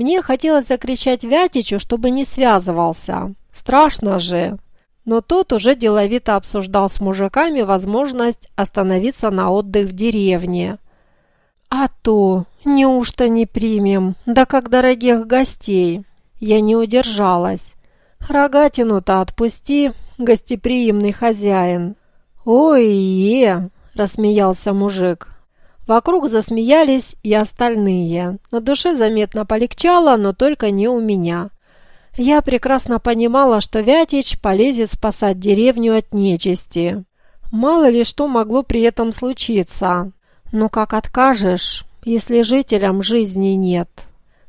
Мне хотелось закричать Вятичу, чтобы не связывался. Страшно же. Но тот уже деловито обсуждал с мужиками возможность остановиться на отдых в деревне. «А то! Неужто не примем? Да как дорогих гостей!» Я не удержалась. «Рогатину-то отпусти, гостеприимный хозяин!» «Ой-е!» – рассмеялся мужик. Вокруг засмеялись и остальные. На душе заметно полегчало, но только не у меня. Я прекрасно понимала, что Вятич полезет спасать деревню от нечисти. Мало ли что могло при этом случиться. Но как откажешь, если жителям жизни нет?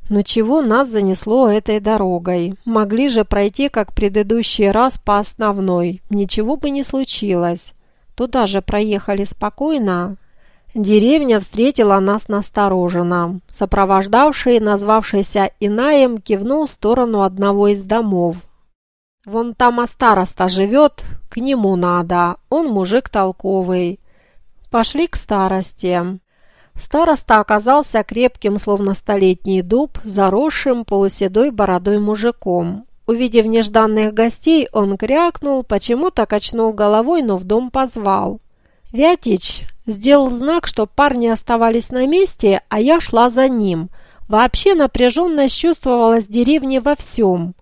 Но чего нас занесло этой дорогой? Могли же пройти, как предыдущий раз, по основной. Ничего бы не случилось. Туда же проехали спокойно, Деревня встретила нас настороженно. Сопровождавший, назвавшийся Инаем, кивнул в сторону одного из домов. «Вон там а староста живет, к нему надо, он мужик толковый». Пошли к старости. Староста оказался крепким, словно столетний дуб, заросшим полуседой бородой мужиком. Увидев нежданных гостей, он крякнул, почему-то качнул головой, но в дом позвал. «Вятич, Сделал знак, что парни оставались на месте, а я шла за ним. Вообще напряженность чувствовалась в деревне во всем.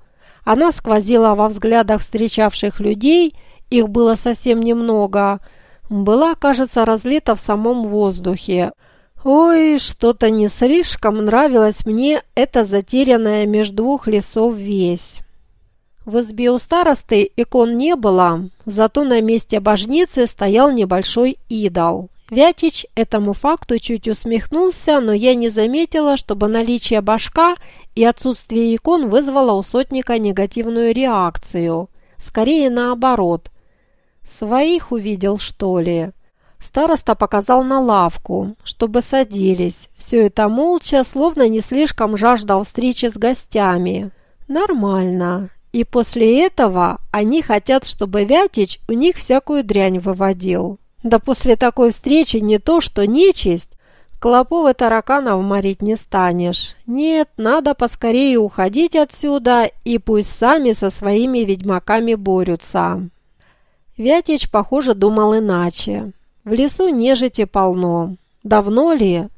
Она сквозила во взглядах встречавших людей, их было совсем немного. Была, кажется, разлита в самом воздухе. Ой, что-то не слишком нравилось мне эта затерянная между двух лесов весь. В избе у старосты икон не было, зато на месте божницы стоял небольшой идол. Вятич этому факту чуть усмехнулся, но я не заметила, чтобы наличие башка и отсутствие икон вызвало у сотника негативную реакцию. Скорее наоборот. Своих увидел, что ли? Староста показал на лавку, чтобы садились. Все это молча, словно не слишком жаждал встречи с гостями. Нормально. И после этого они хотят, чтобы Вятич у них всякую дрянь выводил. Да после такой встречи не то, что нечисть, клопов и тараканов морить не станешь. Нет, надо поскорее уходить отсюда, и пусть сами со своими ведьмаками борются. Вятич, похоже, думал иначе. В лесу нежити полно. Давно ли?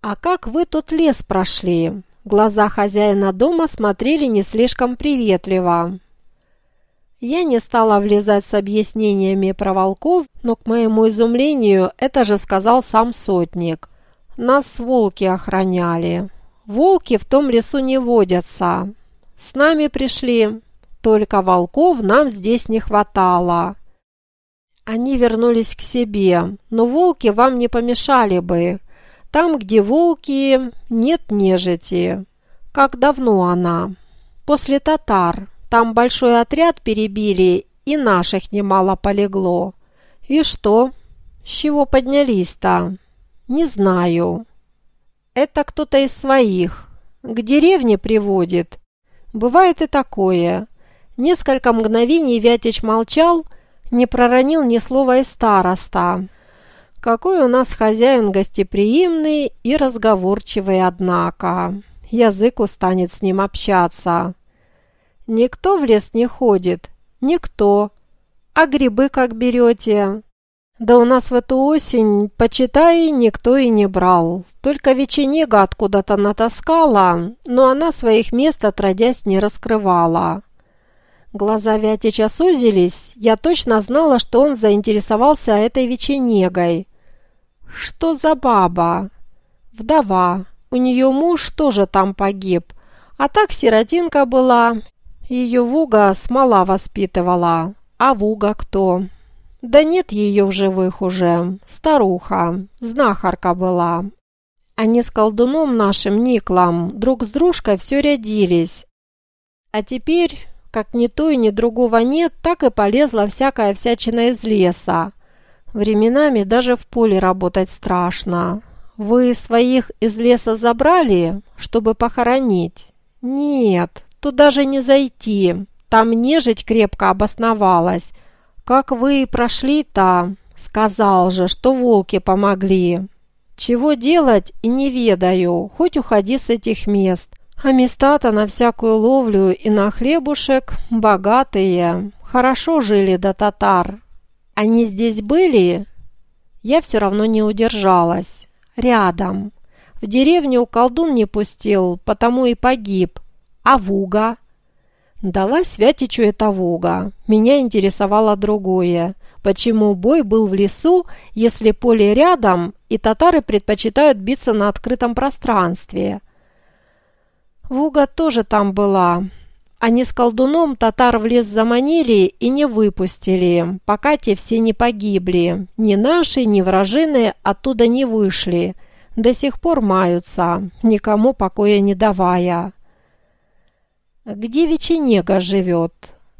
А как вы тут лес прошли? Глаза хозяина дома смотрели не слишком приветливо. Я не стала влезать с объяснениями про волков, но, к моему изумлению, это же сказал сам сотник. Нас волки охраняли. Волки в том лесу не водятся. С нами пришли, только волков нам здесь не хватало. Они вернулись к себе, но волки вам не помешали бы. Там, где волки, нет нежити. Как давно она? После татар. Там большой отряд перебили, и наших немало полегло. И что? С чего поднялись-то? Не знаю. Это кто-то из своих. К деревне приводит. Бывает и такое. Несколько мгновений Вятич молчал, не проронил ни слова из староста. Какой у нас хозяин гостеприимный и разговорчивый, однако. Язык устанет с ним общаться. Никто в лес не ходит. Никто. А грибы как берете? Да у нас в эту осень, почитай, никто и не брал. Только веченега откуда-то натаскала, но она своих мест отродясь не раскрывала. Глаза Вятича сузились, я точно знала, что он заинтересовался этой веченегой. Что за баба? Вдова. У нее муж тоже там погиб. А так сиротинка была. Ее Вуга смола воспитывала. А Вуга кто? Да нет ее в живых уже. Старуха. Знахарка была. Они с колдуном нашим Никлом друг с дружкой все рядились. А теперь, как ни то и ни другого нет, так и полезла всякая всячина из леса. Временами даже в поле работать страшно. Вы своих из леса забрали, чтобы похоронить? Нет, туда же не зайти. Там нежить крепко обосновалась. Как вы прошли там? Сказал же, что волки помогли. Чего делать и не ведаю, хоть уходи с этих мест. А места-то на всякую ловлю и на хлебушек богатые. Хорошо жили до татар. Они здесь были? Я все равно не удержалась. Рядом. В деревню колдун не пустил, потому и погиб. А Вуга? Дала Святичу эта Вуга. Меня интересовало другое. Почему бой был в лесу, если поле рядом, и татары предпочитают биться на открытом пространстве? Вуга тоже там была. Они с колдуном татар в лес заманили и не выпустили, пока те все не погибли. Ни наши, ни вражины оттуда не вышли. До сих пор маются, никому покоя не давая. Где Веченега живет?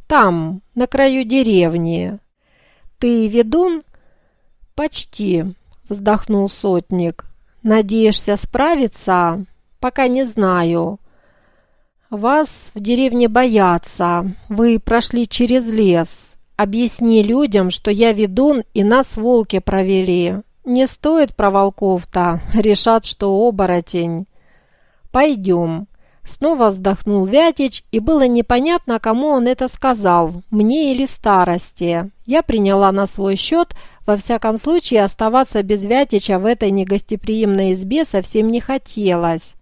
Там, на краю деревни. Ты ведун? Почти, вздохнул сотник. Надеешься справиться? Пока не знаю. «Вас в деревне боятся. Вы прошли через лес. Объясни людям, что я ведун и нас волки провели. Не стоит про волков-то. Решат, что оборотень. Пойдем». Снова вздохнул Вятич, и было непонятно, кому он это сказал, мне или старости. Я приняла на свой счет, во всяком случае оставаться без Вятича в этой негостеприимной избе совсем не хотелось.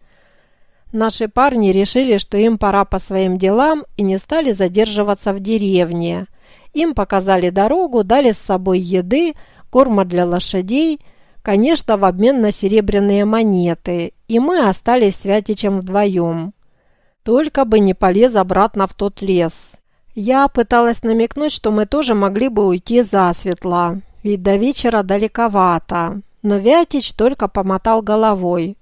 Наши парни решили, что им пора по своим делам и не стали задерживаться в деревне. Им показали дорогу, дали с собой еды, корма для лошадей, конечно, в обмен на серебряные монеты, и мы остались с Вятичем вдвоем. Только бы не полез обратно в тот лес. Я пыталась намекнуть, что мы тоже могли бы уйти засветло, ведь до вечера далековато, но Вятич только помотал головой.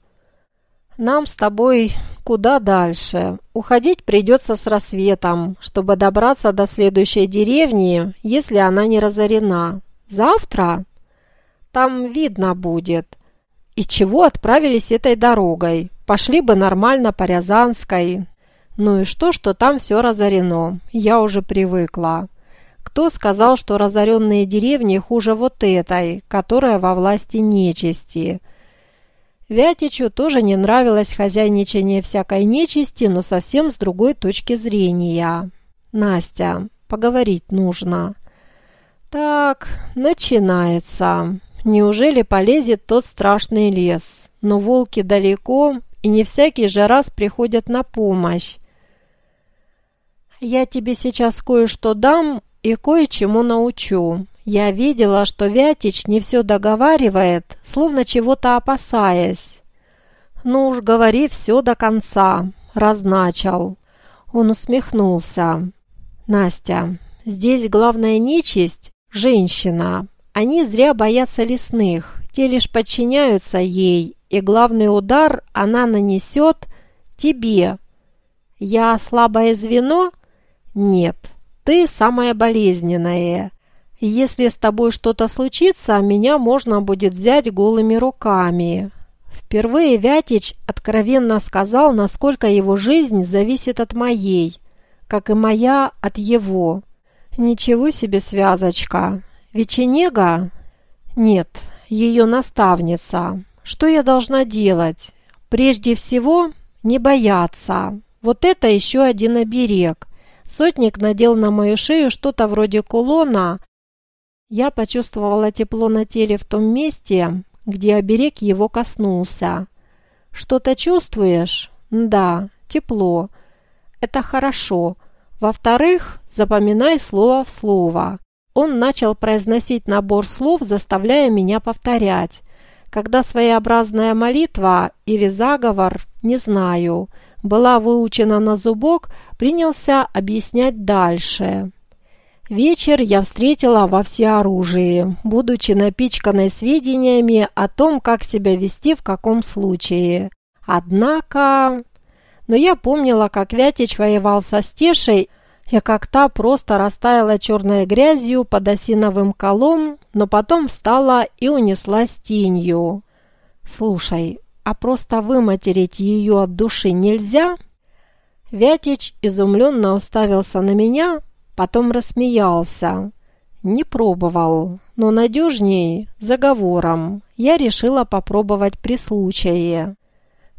Нам с тобой куда дальше. Уходить придется с рассветом, чтобы добраться до следующей деревни, если она не разорена. Завтра? Там видно будет. И чего отправились этой дорогой? Пошли бы нормально по Рязанской. Ну и что, что там все разорено? Я уже привыкла. Кто сказал, что разоренные деревни хуже вот этой, которая во власти нечисти – Вятичу тоже не нравилось хозяйничание всякой нечисти, но совсем с другой точки зрения. «Настя, поговорить нужно». «Так, начинается. Неужели полезет тот страшный лес? Но волки далеко, и не всякий же раз приходят на помощь. Я тебе сейчас кое-что дам и кое-чему научу. Я видела, что Вятич не все договаривает, словно чего-то опасаясь. «Ну уж говори все до конца», — разначал. Он усмехнулся. «Настя, здесь главная нечисть — женщина. Они зря боятся лесных, те лишь подчиняются ей, и главный удар она нанесет тебе. Я слабое звено? Нет, ты самое болезненное. Если с тобой что-то случится, меня можно будет взять голыми руками». Впервые Вятич откровенно сказал, насколько его жизнь зависит от моей, как и моя от его. Ничего себе связочка. Веченега? Нет, ее наставница. Что я должна делать? Прежде всего, не бояться. Вот это еще один оберег. Сотник надел на мою шею что-то вроде кулона, я почувствовала тепло на теле в том месте, где оберег его коснулся. «Что-то чувствуешь?» «Да, тепло. Это хорошо. Во-вторых, запоминай слово в слово». Он начал произносить набор слов, заставляя меня повторять. Когда своеобразная молитва или заговор, не знаю, была выучена на зубок, принялся объяснять дальше. Вечер я встретила во всеоружии, будучи напичканной сведениями о том, как себя вести в каком случае. Однако... Но я помнила, как Вятич воевал со Стешей, и как та просто растаяла черной грязью под осиновым колом, но потом встала и унеслась тенью. «Слушай, а просто выматерить ее от души нельзя?» Вятич изумленно уставился на меня, потом рассмеялся. Не пробовал, но надежней заговором. Я решила попробовать при случае.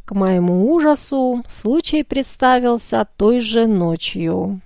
К моему ужасу случай представился той же ночью.